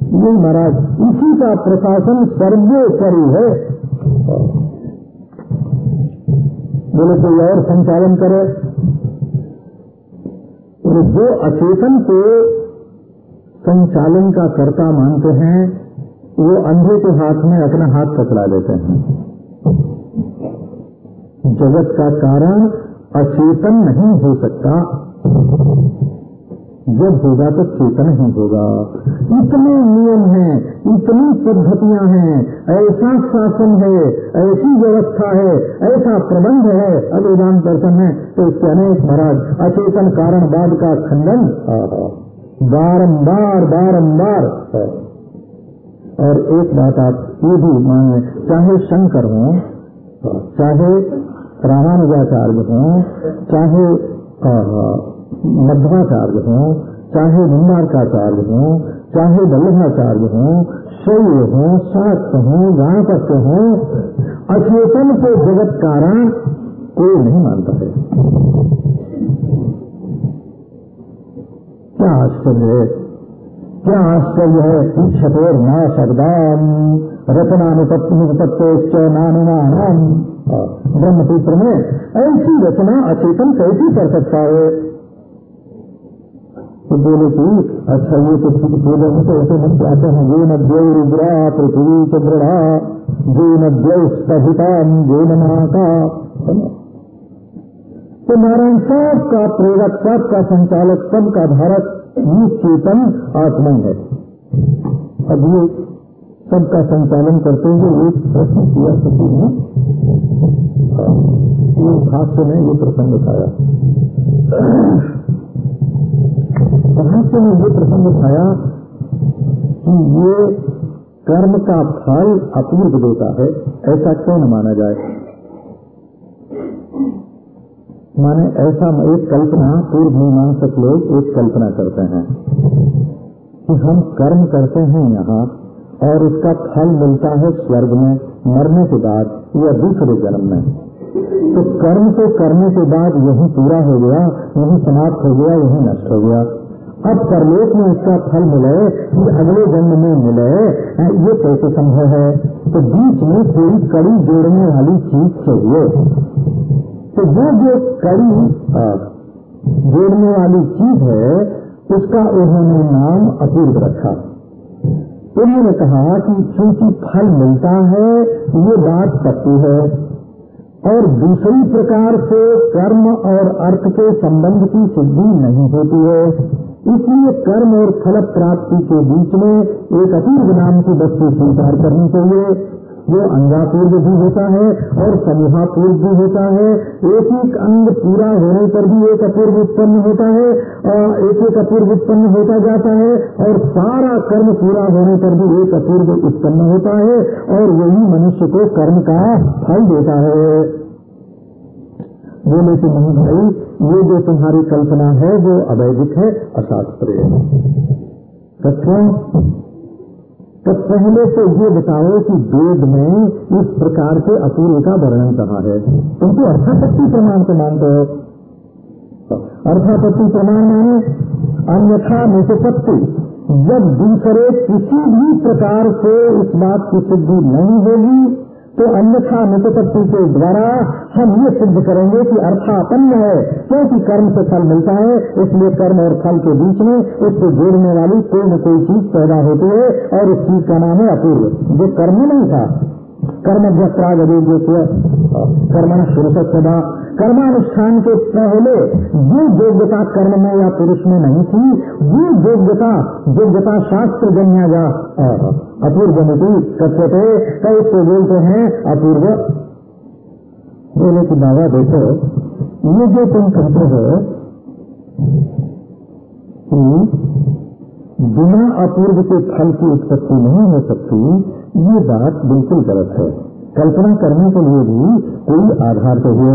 ये महाराज, इसी का प्रशासन सर्वोपरि है। बोले, कोई और संचालन करे? और जो अचेतन को संचालन का कर्ता मानते हैं, वो अंधे के हाथ में अपना हाथ पकड़ा देते हैं। जगत का कारण अचेतन नहीं हो सकता। जब होगा तो चेतन ही होगा। इतने नियम हैं, इतनी पद्धतियाँ हैं, ऐसा शासन है, ऐसी व्यवस्था है, ऐसा प्रबंध है अवेदांत दर्शन है तो इसके अनेक महाराज अचेतन कारण बाद का खंडन बारंबार बारंबार और एक बात आप ये भी माने, चाहे शंकर हो, चाहे रामानुजाचार्य हो चाहे मध्वाचार्य हो चाहे निम्बारकाचार्य हो चाहे वल्लभाचार्य हो शैव हो शास्त्र हो गणपत्य हो अचेतन को जगत कारण कोई नहीं मानता है। क्या आश्चर्य है? क्या आश्चर्य है? इच्छतोर न शब्दान रचनानुपत्ति नानुमान ब्रह्मसूत्र में ऐसी रचना अचेतन कैसी कर सकता है? तो बोले कि अच्छा ये तो ठीक बोले हैं तो ऐसे नहीं चाहते हैं। ये नद्य रुद्रा पृथ्वी चंद्रढ़ा जे नद्य सभिताम जे का तो नारायण सबका प्रेरक, सबका संचालक, सबका भारत ये चेतन आत्मा है। अब ये सबका संचालन करते हुए एक प्रश्न किया सकी ने? ये भाष्य में ये प्रसंग उठाया। रहस्य में ये प्रसंग उठाया कि ये कर्म का फल अपूर्व देता है, ऐसा क्यों न माना जाए? माने ऐसा एक कल्पना, पूर्व मीमांसक लोग एक कल्पना करते हैं कि हम कर्म करते हैं यहाँ और उसका फल मिलता है स्वर्ग में, मरने के बाद या दूसरे जन्म में। तो कर्म को करने के बाद यही पूरा हो गया, यही समाप्त हो गया, यही नष्ट हो गया। अब परलोक में इसका फल मिले, कि अगले जन्म में मिले ये कैसे संभव है? तो बीच में कोई कड़ी जोड़ने वाली चीज़ चाहिए। तो वो जो कड़ी जोड़ने वाली चीज़ है, उसका उन्होंने नाम अपूर्व रखा। उन्होंने कहा कि चूँकि फल मिलता है, ये बात सत्य है। और दूसरी प्रकार से कर्म और अर्थ के संबंध की सिद्धि नहीं होती है। इसलिए कर्म और फल प्राप्ति के बीच में एक अपूर्व नाम की वस्तु स्वीकार करनी चाहिए। जो अंगापूर्व भी होता है और समूहापूर्व भी होता है। एक एक अंग पूरा होने पर भी एक अपूर्व उत्पन्न होता है और एक एक अपूर्व उत्पन्न होता जाता है और सारा कर्म पूरा होने पर भी एक अपूर्व उत्पन्न होता है और वही मनुष्य को कर्म का फल देता है। बोले कि नहीं भाई, ये जो तुम्हारी कल्पना है, वो अवैधिक है, अशास्त्रीय है। तो पहले तो ये बताओ कि वेद में इस प्रकार के अपूर्व का वर्णन कहा है? तुम तो अर्थापत्ति प्रमाण को मानते हो। अर्थापत्ति प्रमाण माने अन्यथा निष्पत्ति। जब दूसरे किसी भी प्रकार से इस बात की सिद्धि नहीं होगी तो अन्यथा निकटत्व के द्वारा हम ये सिद्ध करेंगे कि अर्थापन्न है, क्योंकि कर्म से फल मिलता है, इसलिए कर्म और फल के बीच में उसको जोड़ने वाली कोई न कोई चीज़ पैदा होती है, और उस चीज़ का नाम है अपूर्व। जो कर्म नहीं था कर्म व्यक्राग कर्म पुरुष सदा कर्मानुष्ठान के पहले जो योग्यता कर्म में या पुरुष में नहीं थी, वो योग्यता योग्यता शास्त्र जन्या जा अपूर्व नीति कथ्यते तो उसको बोलते हैं अपूर्व। बोले कि बाबा देखो, ये जो तुम कहते हो कि बिना अपूर्व के फल की उत्पत्ति नहीं हो सकती, ये बात बिल्कुल गलत है। कल्पना करने के लिए भी कोई आधार चाहिए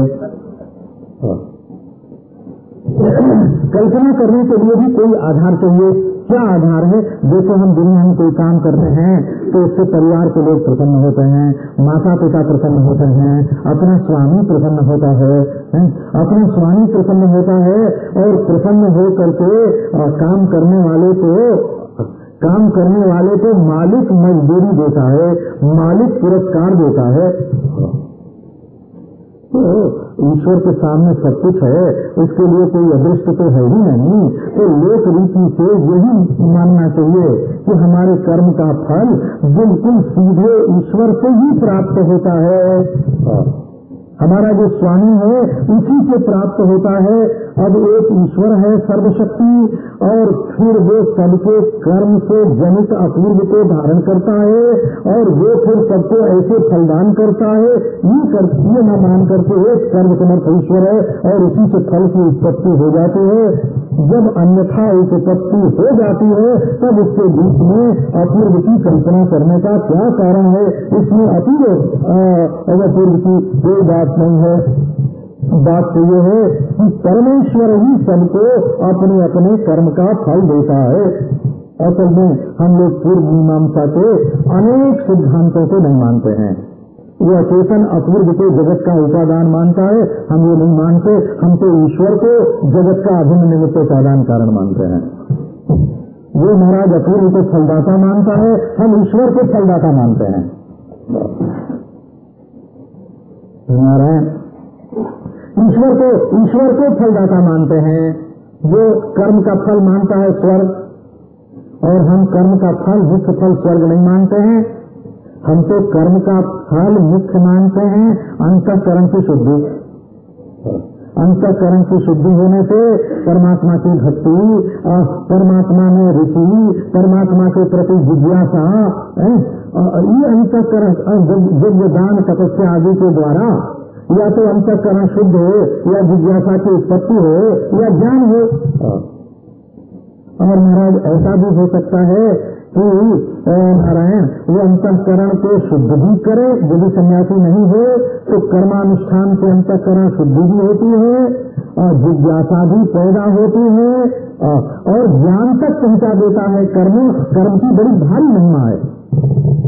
कल्पना करने के लिए भी कोई आधार चाहिए। क्या आधार है? जैसे हम दुनिया में कोई काम करते हैं तो उससे परिवार के लोग प्रसन्न होते हैं माता पिता प्रसन्न होते हैं अपना स्वामी प्रसन्न होता है, है? अपना स्वामी प्रसन्न होता है और प्रसन्न हो करके काम करने वाले को काम करने वाले को मालिक मजदूरी देता है मालिक पुरस्कार देता है। तो ईश्वर के सामने सब कुछ है, उसके लिए कोई अदृष्ट तो है ही नहीं। तो लोक रीति से यही मानना चाहिए कि हमारे कर्म का फल बिल्कुल सीधे ईश्वर से ही प्राप्त होता है। हमारा जो स्वामी है, उसी से प्राप्त होता है। अब एक ईश्वर है सर्वशक्ति, और फिर वो सबके कर्म से जनित अपूर्व को धारण करता है, और वो फिर सबको ऐसे फलदान करता है। ये कर न मान करके एक सर्व समर्थ ईश्वर है, और उसी से फल की उत्पत्ति हो जाती है। जब अन्यथा उत्पत्ति हो जाती है, तब उसके बीच में अपूर्व की कल्पना करने का क्या कारण है? इसमें अपूर्व अपूर्व की कोई बात बात नहीं है। बात तो ये है कि परमेश्वर ही सबको अपने अपने कर्म का फल देता है। असल में हम लोग पूर्व मीमांसा के अनेक सिद्धांतों को नहीं मानते हैं। वो अचेतन अपूर्व को जगत का उपादान मानता है। हम ये नहीं मानते, हम तो ईश्वर को जगत का अभिन्न निमित्त उपादान कारण मानते हैं। वो महाराज अपूर्व को फलदाता मानता है, हम ईश्वर को फलदाता मानते हैं। नारायण ईश्वर को ईश्वर को फलदाता मानते हैं। जो कर्म का फल मानता है स्वर्ग, और हम कर्म का फल, मुख्य फल स्वर्ग नहीं मानते हैं। हम तो कर्म का फल मुख्य मानते हैं, अंतकरण की शुद्धि। अंतकरण की शुद्धि होने से परमात्मा की भक्ति परमात्मा में रुचि, परमात्मा के प्रति जिज्ञासा ये अंतकरण यज्ञ दान तपस्या आदि के द्वारा या तो अंतकरण शुद्ध हो, या जिज्ञासा की उत्पत्ति हो, या ज्ञान हो। और महाराज, ऐसा भी हो सकता है कि नारायण वो अंतकरण को शुद्ध भी करे, यदि सन्यासी नहीं हो तो कर्मानुष्ठान से अंतकरण शुद्धि भी होती है, और जिज्ञासा भी पैदा होती है और ज्ञान तक पहुँचा देता है कर्म कर्म की बड़ी भारी महिमा है।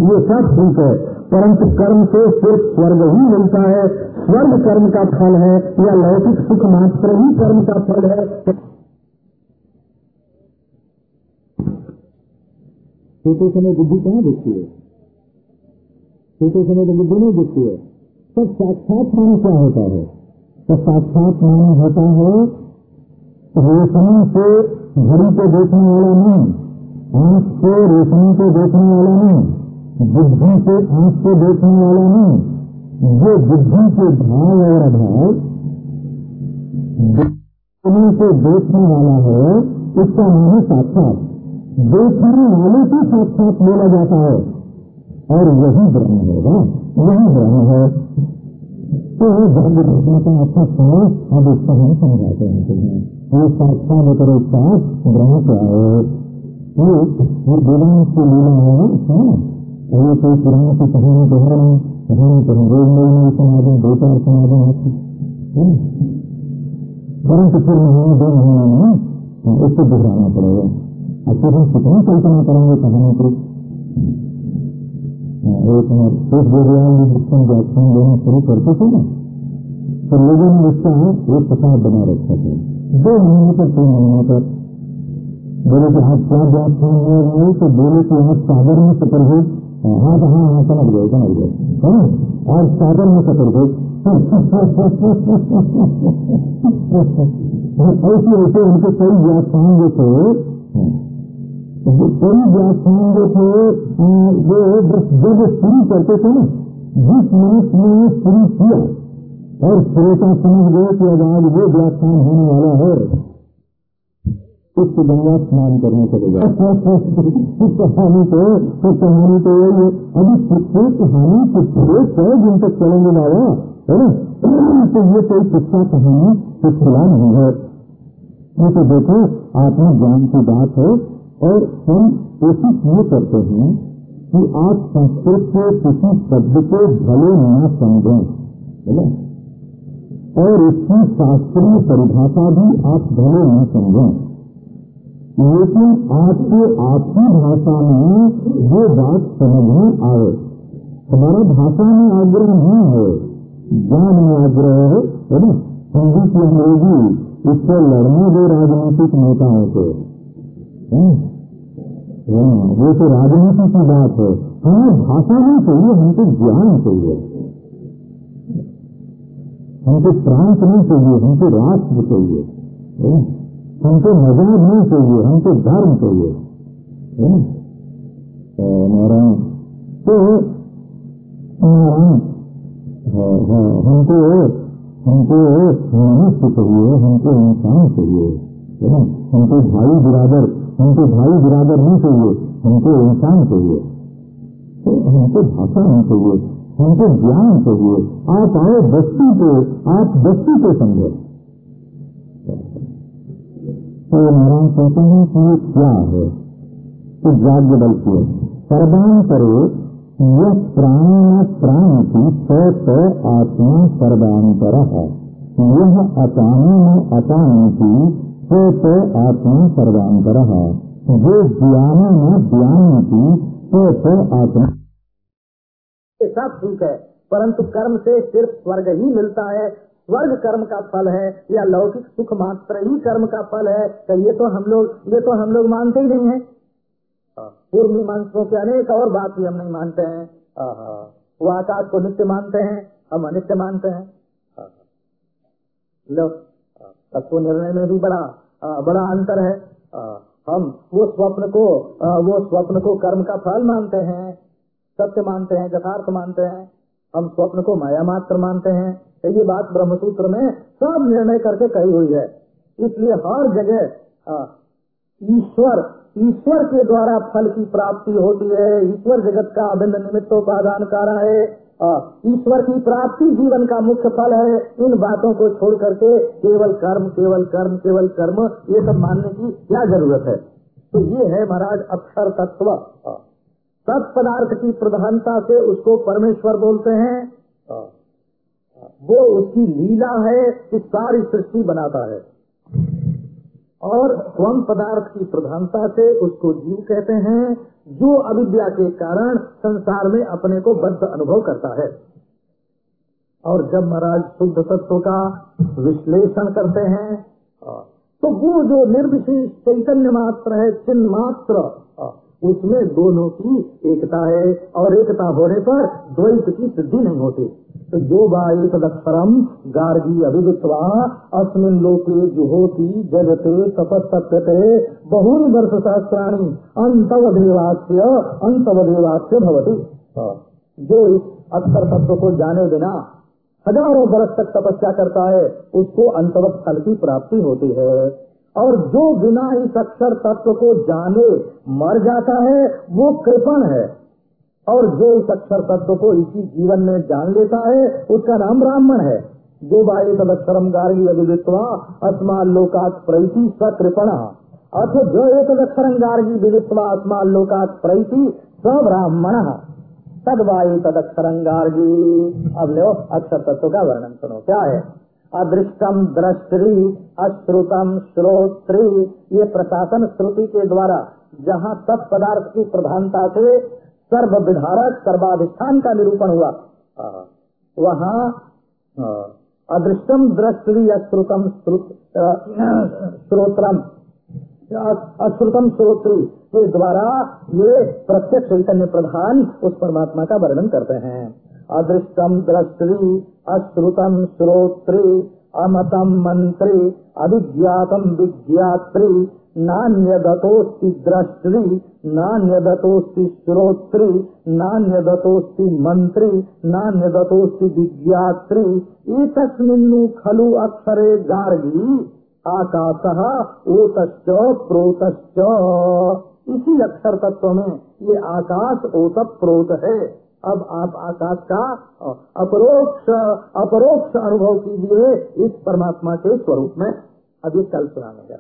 ये सब ठीक है, परंतु कर्म से सिर्फ़ स्वर्ग ही मिलता है, स्वर्ग कर्म का फल है, या लौकिक सुख मात्र ही कर्म का फल है। छोटे समय बुद्धि कहाँ दिखती है? छोटे समय तो बुद्धि नहीं दिखती है। तो साक्षात माने क्या होता है? तो साक्षात माने होता है, रोशनी से घड़ी को देखने वाला नहीं, आँख से रोशनी को देखने वाला नहीं, बुद्धि से आँख को देखने वाला नहीं। जो बुद्धि के भाव और अभाव से देखने वाला है उसका नाम है साक्षात। देखने वाले को साक्षात बोला जाता है। और यही ब्रह्म होगा, यही ब्रह्म है। तो जब घटना का अच्छा सुनो अब इसका हम समझाते हैं ये साक्षात करो साथ ब्रह्म क्या है? ये और वेदांत की लीला है ये कोई पुराने की कहानी तो है नहीं कहानी तो हम रोज नई नई दें दो चार दें आपको परंतु फिर महीने दो महीने में उसको दोहराना पड़ेगा। अब फिर हम कितनी कल्पना करेंगे कहानी की एक एक विज्ञान में बच्चों व्याख्यान देना शुरू करते थे ना तो लोगों ने उसका एक प्रसाद बना रखा था दो महीने तक तीन महीने तक बोले कि आप क्या व्याख्यान हो। रहे तो बोले कि आप सागर में सफ़र हो हाँ तो हाँ हाँ समझ गए समझ गए है और सागर में सफ़र हो ऐसे ऐसे उनके कई व्याख्यान जो थे कई व्याख्यान जो थे वो जब शुरू करते थे ना, जिस मनुष्य ने शुरू किया, और श्रोता समझ गए कि अब आज वो व्याख्यान होने वाला है, उसको गंगा स्नान करने गए कहानी तो तो कहानी तो यही है अभी कितने कहानी कितने सौ दिन तक चलेंगे बाबा, है ना? तो ये कोई किस्सा कहानी पिछला नहीं है। ये तो देखो, आत्मज्ञान की बात है और हम कोशिश ये करते हैं कि आप संस्कृत के किसी शब्द को भले न समझें ना? और इसकी शास्त्रीय परिभाषा भी आप भले न समझें। लेकिन आपके आपकी भाषा में वो बात समझ में आए। हमारा भाषा में आग्रह नहीं है, ज्ञान में आग्रह है ना? हिंदी की अंग्रेज़ी, इससे लड़ने दो राजनीतिक नेताओं को वो तो राजनीति की बात है। हमें भाषा नहीं चाहिए, हमको ज्ञान चाहिए। हमको प्रांत नहीं चाहिए, हमको राष्ट्र चाहिए। हमको मज़ाक नहीं चाहिए, हमको धर्म चाहिए। नारायण तो नारायण हमको हमको मनुष्य चाहिए, हमको इंसान चाहिए। है, हमको भाई बिरादर हमको भाई बिरादर नहीं चाहिए हमको इंसान चाहिए। तो हमको भाषा नहीं चाहिए हमको ज्ञान चाहिए। आप आए बस्ती को आप बस्ती को समझो। तो नारायण कहते हैं कि ये क्या है? तो जाग्य बल की सर्वांतरे यह प्राणी प्राण की स आत्मा सर्वांतर। है यह अचानी न तो आत्मा सर्वांतर। जो ज्ञान न ज्ञान की तो आत्मा सब ठीक है परंतु कर्म से सिर्फ़ स्वर्ग ही मिलता है। स्वर्ग कर्म का फल है या लौकिक सुख मात्र ही कर्म का फल है तो ये तो हम लोग ये तो हम लोग मानते ही नहीं है। पूर्व मीमांसों के अनेक और बात भी हम नहीं मानते हैं। वो आकाश को नित्य मानते हैं हम अनित्य मानते हैं। लो। तत्व निर्णय में भी बड़ा। बड़ा अंतर है। हम वो स्वप्न को वो स्वप्न को कर्म का फल मानते हैं, सत्य मानते हैं, यथार्थ मानते हैं। हम स्वप्न को माया मात्र मानते हैं। तो ये बात ब्रह्मसूत्र में सब निर्णय करके कही हुई है। इसलिए हर जगह ईश्वर ईश्वर के द्वारा फल की प्राप्ति होती है। ईश्वर जगत का अभिन्न निमित्तोपादान कारण है। ईश्वर की प्राप्ति जीवन का मुख्य फल है इन बातों को छोड़ करके केवल कर्म केवल कर्म केवल कर्म, ये सब मानने की क्या ज़रूरत है? तो ये है महाराज अक्षर तत्व। सत पदार्थ की प्रधानता से उसको परमेश्वर बोलते हैं। वो उसकी लीला है कि सारी सृष्टि बनाता है। और स्वम पदार्थ की प्रधानता से उसको जीव कहते हैं, जो अविद्या के कारण संसार में अपने को बद्ध अनुभव करता है। और जब महाराज शुद्ध तत्व का विश्लेषण करते हैं तो वो जो निर्विशेष चैतन्य मात्र है, चिन्ह मात्र उसमें दोनों की एकता है और एकता होने पर द्वैत की सिद्धि नहीं होती। तो जो तदक्षरम गार्गी अभिवित्वा अस्मिन लोके जुहोती जगते तपस्ते बहुन वर्ष सहस्राणी अंतवदेवास्य अंतवदेवास्य भवती। हाँ। जो इस अक्षर तत्व को जाने बिना हज़ारों वर्ष तक तपस्या करता है उसको अंतवत फल की प्राप्ति होती है। और जो बिना इस अक्षर तत्व को जाने मर जाता है वो कृपण है। और जो इस अक्षर तत्व को इसी जीवन में जान लेता है, उसका नाम ब्राह्मण है। जो बाई तदक्षरम गार्गी अभिदित्वा अस्मान लोकात प्रैति सकृपण। अथ जो एक अक्षरम गार्गी विदित्वा अस्मान लोकात प्रैति स ब्राह्मण तद वायु तदक्षरम गार्गी। अब लो, अक्षर तत्व का वर्णन सुनो। क्या है? अदृष्टम दृष्टि अश्रुतम श्रोत्री। ये प्रशासन श्रुति के द्वारा जहाँ तत्पदार्थ की प्रधानता से सर्व विधारक सर्वाधिष्ठान का निरूपण हुआ। वहाँ अदृष्टम दृष्टि अश्रुतम श्रोत्रम अश्रुतम श्रोत्री के द्वारा ये प्रत्यक्ष चैतन्य प्रधान उस परमात्मा का वर्णन करते हैं। अदृष्टम दृष्टि अश्रुतम श्रोत्री, अमतम मंत्री, अभिज्ञातम विज्ञात्री नान्यदतोस्ति दृष्टि नान्यदतोस्ति श्रोत्री नान्य नान्यदतोस्ति मंत्री नान्य नान्यदतोस्ति विज्ञात्री एक खलु अक्षरे गार्गी, आकाश ओतश्च, प्रोतश्च। इसी अक्षर तत्व में ये आकाश ओत प्रोत है। अब आप आकाश का अपरोक्ष अपरोक्ष अनुभव कीजिए इस परमात्मा के स्वरूप में। अभी कल सुनाने जा